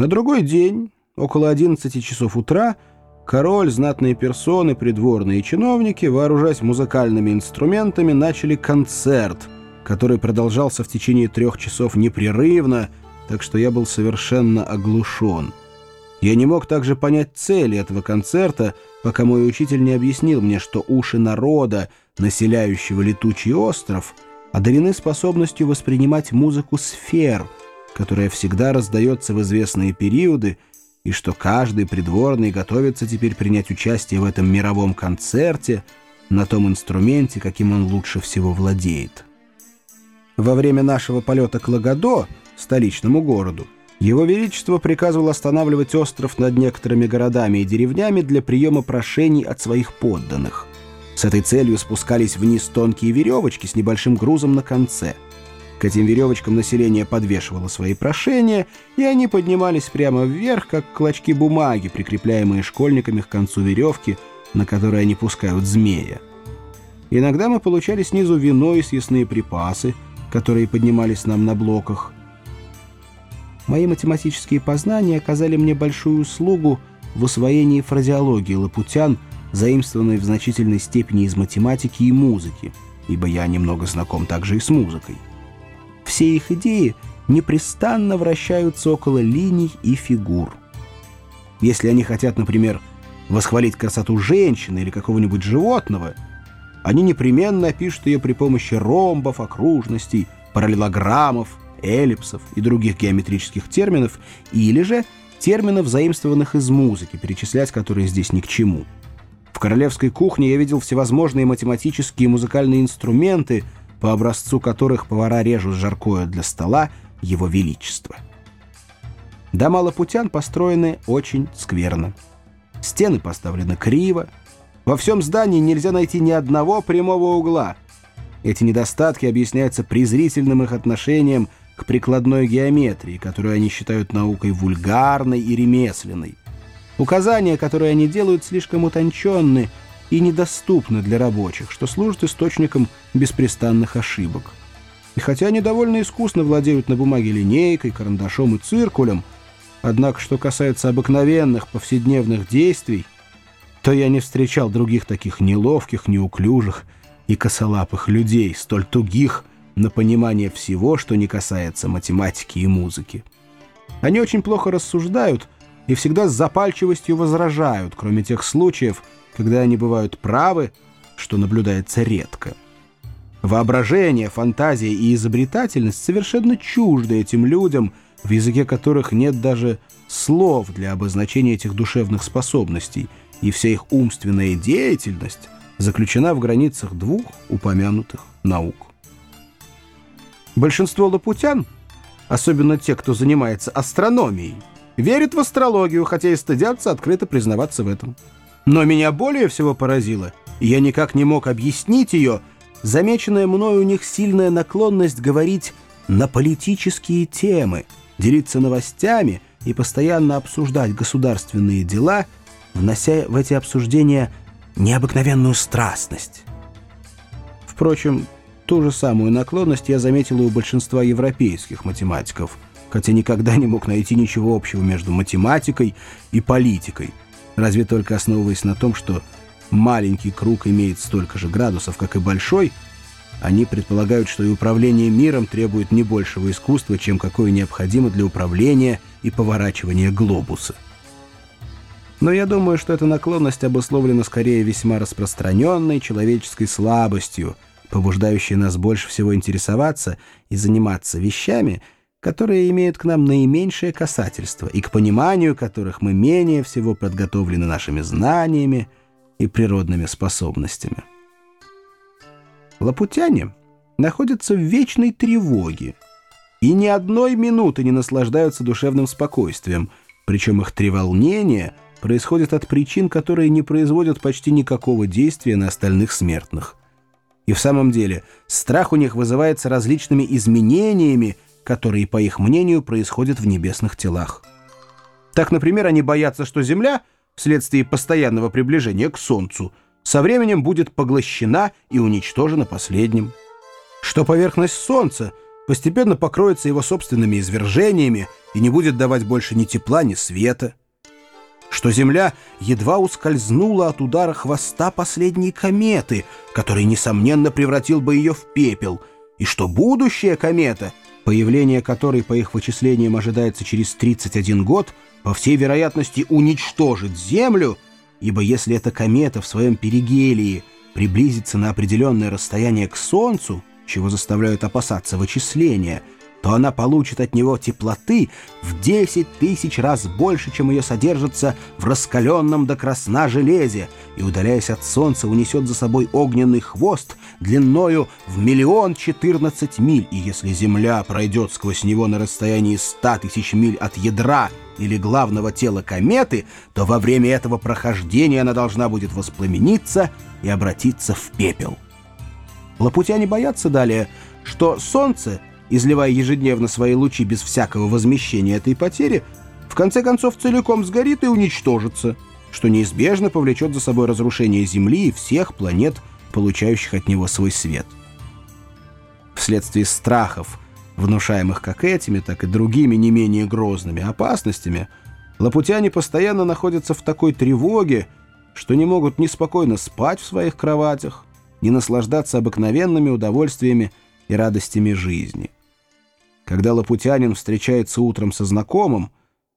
На другой день, около 11 часов утра, король, знатные персоны, придворные чиновники, вооружаясь музыкальными инструментами, начали концерт, который продолжался в течение трех часов непрерывно, так что я был совершенно оглушен. Я не мог также понять цели этого концерта, пока мой учитель не объяснил мне, что уши народа, населяющего летучий остров, одарены способностью воспринимать музыку сфер, которая всегда раздается в известные периоды, и что каждый придворный готовится теперь принять участие в этом мировом концерте на том инструменте, каким он лучше всего владеет. Во время нашего полета к Лагодо, столичному городу, его Величество приказывал останавливать остров над некоторыми городами и деревнями для приема прошений от своих подданных. С этой целью спускались вниз тонкие веревочки с небольшим грузом на конце. К этим веревочкам население подвешивало свои прошения, и они поднимались прямо вверх, как клочки бумаги, прикрепляемые школьниками к концу веревки, на которой они пускают змея. Иногда мы получали снизу вино и съестные припасы, которые поднимались нам на блоках – Мои математические познания оказали мне большую услугу в усвоении фразеологии лапутян, заимствованной в значительной степени из математики и музыки, ибо я немного знаком также и с музыкой. Все их идеи непрестанно вращаются около линий и фигур. Если они хотят, например, восхвалить красоту женщины или какого-нибудь животного, они непременно опишут ее при помощи ромбов, окружностей, параллелограммов, эллипсов и других геометрических терминов, или же терминов, заимствованных из музыки, перечислять которые здесь ни к чему. В королевской кухне я видел всевозможные математические и музыкальные инструменты, по образцу которых повара режут жаркое для стола его величества. Дома лапутян построены очень скверно. Стены поставлены криво. Во всем здании нельзя найти ни одного прямого угла. Эти недостатки объясняются презрительным их отношением к прикладной геометрии, которую они считают наукой вульгарной и ремесленной. Указания, которые они делают, слишком утонченны и недоступны для рабочих, что служит источником беспрестанных ошибок. И хотя они довольно искусно владеют на бумаге линейкой, карандашом и циркулем, однако что касается обыкновенных повседневных действий, то я не встречал других таких неловких, неуклюжих и косолапых людей, столь тугих на понимание всего, что не касается математики и музыки. Они очень плохо рассуждают и всегда с запальчивостью возражают, кроме тех случаев, когда они бывают правы, что наблюдается редко. Воображение, фантазия и изобретательность совершенно чужды этим людям, в языке которых нет даже слов для обозначения этих душевных способностей, и вся их умственная деятельность заключена в границах двух упомянутых наук. Большинство лапутян, особенно те, кто занимается астрономией, верят в астрологию, хотя и стыдятся открыто признаваться в этом. Но меня более всего поразило, и я никак не мог объяснить ее, замеченная мною у них сильная наклонность говорить на политические темы, делиться новостями и постоянно обсуждать государственные дела, внося в эти обсуждения необыкновенную страстность. Впрочем, Ту же самую наклонность я заметил у большинства европейских математиков, хотя никогда не мог найти ничего общего между математикой и политикой, разве только основываясь на том, что маленький круг имеет столько же градусов, как и большой, они предполагают, что и управление миром требует не большего искусства, чем какое необходимо для управления и поворачивания глобуса. Но я думаю, что эта наклонность обусловлена скорее весьма распространенной человеческой слабостью – побуждающие нас больше всего интересоваться и заниматься вещами, которые имеют к нам наименьшее касательство и к пониманию которых мы менее всего подготовлены нашими знаниями и природными способностями. Лапутяне находятся в вечной тревоге и ни одной минуты не наслаждаются душевным спокойствием, причем их треволнение происходит от причин, которые не производят почти никакого действия на остальных смертных. И в самом деле, страх у них вызывается различными изменениями, которые, по их мнению, происходят в небесных телах. Так, например, они боятся, что Земля, вследствие постоянного приближения к Солнцу, со временем будет поглощена и уничтожена последним. Что поверхность Солнца, постепенно покроется его собственными извержениями и не будет давать больше ни тепла, ни света. Что Земля едва ускользнула от удара хвоста последней кометы, который, несомненно, превратил бы ее в пепел, и что будущая комета, появление которой, по их вычислениям, ожидается через 31 год, по всей вероятности уничтожит Землю, ибо если эта комета в своем перигелии приблизится на определенное расстояние к Солнцу, чего заставляют опасаться вычисления, то она получит от него теплоты в 10 тысяч раз больше, чем ее содержится в раскаленном до красна железе, и, удаляясь от солнца, унесет за собой огненный хвост длиною в миллион четырнадцать миль, и если Земля пройдет сквозь него на расстоянии ста тысяч миль от ядра или главного тела кометы, то во время этого прохождения она должна будет воспламениться и обратиться в пепел. Лапутяне боятся далее, что Солнце, изливая ежедневно свои лучи без всякого возмещения этой потери, в конце концов целиком сгорит и уничтожится, что неизбежно повлечет за собой разрушение Земли и всех планет, получающих от него свой свет. Вследствие страхов, внушаемых как этими, так и другими не менее грозными опасностями, лапутяне постоянно находятся в такой тревоге, что не могут ни спокойно спать в своих кроватях, не наслаждаться обыкновенными удовольствиями и радостями жизни. Когда лапутянин встречается утром со знакомым,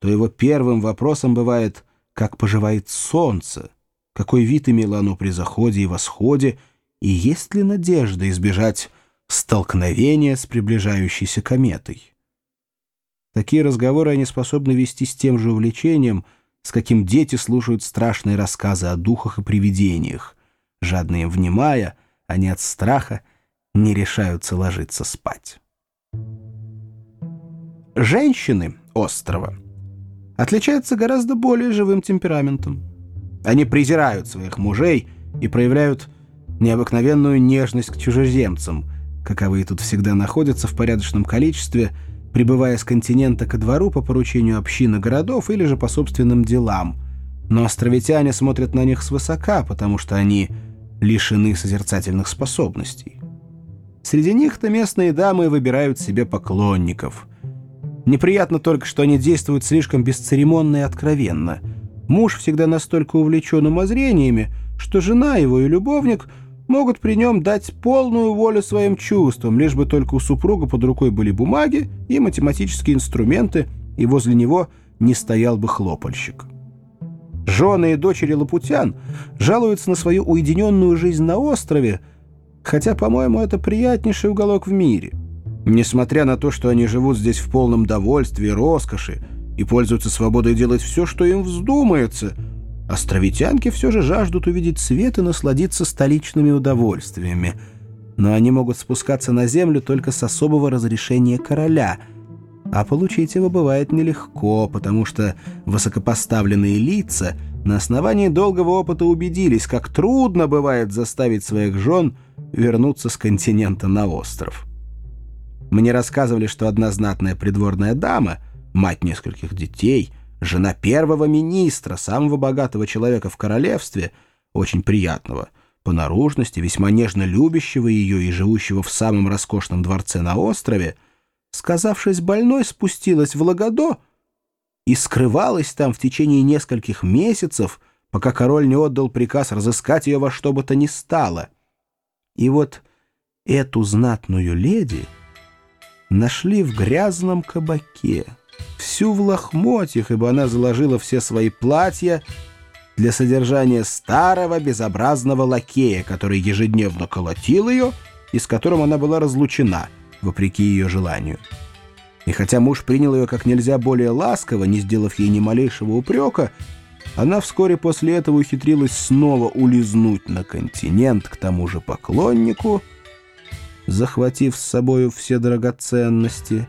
то его первым вопросом бывает «как поживает солнце?», какой вид имело оно при заходе и восходе, и есть ли надежда избежать столкновения с приближающейся кометой. Такие разговоры они способны вести с тем же увлечением, с каким дети слушают страшные рассказы о духах и привидениях, жадно им внимая, они от страха не решаются ложиться спать. Женщины острова отличаются гораздо более живым темпераментом. Они презирают своих мужей и проявляют необыкновенную нежность к чужеземцам, каковые тут всегда находятся в порядочном количестве, прибывая с континента ко двору по поручению общины городов или же по собственным делам. Но островитяне смотрят на них свысока, потому что они лишены созерцательных способностей. Среди них-то местные дамы выбирают себе поклонников. Неприятно только, что они действуют слишком бесцеремонно и откровенно. Муж всегда настолько увлечен умозрениями, что жена его и любовник могут при нем дать полную волю своим чувствам, лишь бы только у супруга под рукой были бумаги и математические инструменты, и возле него не стоял бы хлопальщик. Жены и дочери лапутян жалуются на свою уединенную жизнь на острове, хотя, по-моему, это приятнейший уголок в мире. Несмотря на то, что они живут здесь в полном довольстве и роскоши и пользуются свободой делать все, что им вздумается, островитянки все же жаждут увидеть свет и насладиться столичными удовольствиями. Но они могут спускаться на землю только с особого разрешения короля — а получить его бывает нелегко, потому что высокопоставленные лица на основании долгого опыта убедились, как трудно бывает заставить своих жен вернуться с континента на остров. Мне рассказывали, что одна знатная придворная дама, мать нескольких детей, жена первого министра, самого богатого человека в королевстве, очень приятного, по наружности, весьма нежно любящего ее и живущего в самом роскошном дворце на острове, сказавшись больной, спустилась в Лагодо и скрывалась там в течение нескольких месяцев, пока король не отдал приказ разыскать ее во что бы то ни стало. И вот эту знатную леди нашли в грязном кабаке, всю в лохмотьях, ибо она заложила все свои платья для содержания старого безобразного лакея, который ежедневно колотил ее и с которым она была разлучена — вопреки ее желанию. И хотя муж принял ее как нельзя более ласково, не сделав ей ни малейшего упрека, она вскоре после этого ухитрилась снова улизнуть на континент к тому же поклоннику, захватив с собою все драгоценности,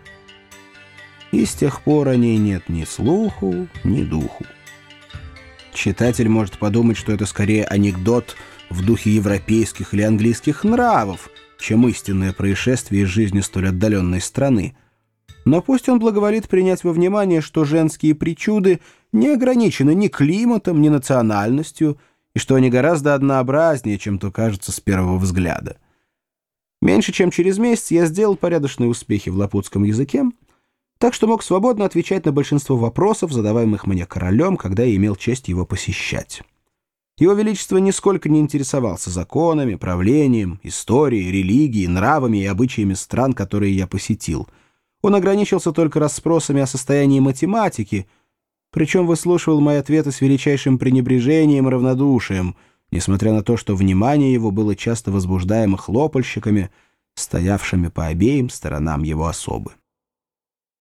и с тех пор о ней нет ни слуху, ни духу. Читатель может подумать, что это скорее анекдот в духе европейских или английских нравов — чем истинное происшествие из жизни столь отдаленной страны. Но пусть он благоволит принять во внимание, что женские причуды не ограничены ни климатом, ни национальностью, и что они гораздо однообразнее, чем то кажется с первого взгляда. Меньше чем через месяц я сделал порядочные успехи в лапутском языке, так что мог свободно отвечать на большинство вопросов, задаваемых мне королем, когда я имел честь его посещать. Его Величество нисколько не интересовался законами, правлением, историей, религией, нравами и обычаями стран, которые я посетил. Он ограничился только расспросами о состоянии математики, причем выслушивал мои ответы с величайшим пренебрежением и равнодушием, несмотря на то, что внимание его было часто возбуждаемо хлопальщиками, стоявшими по обеим сторонам его особы.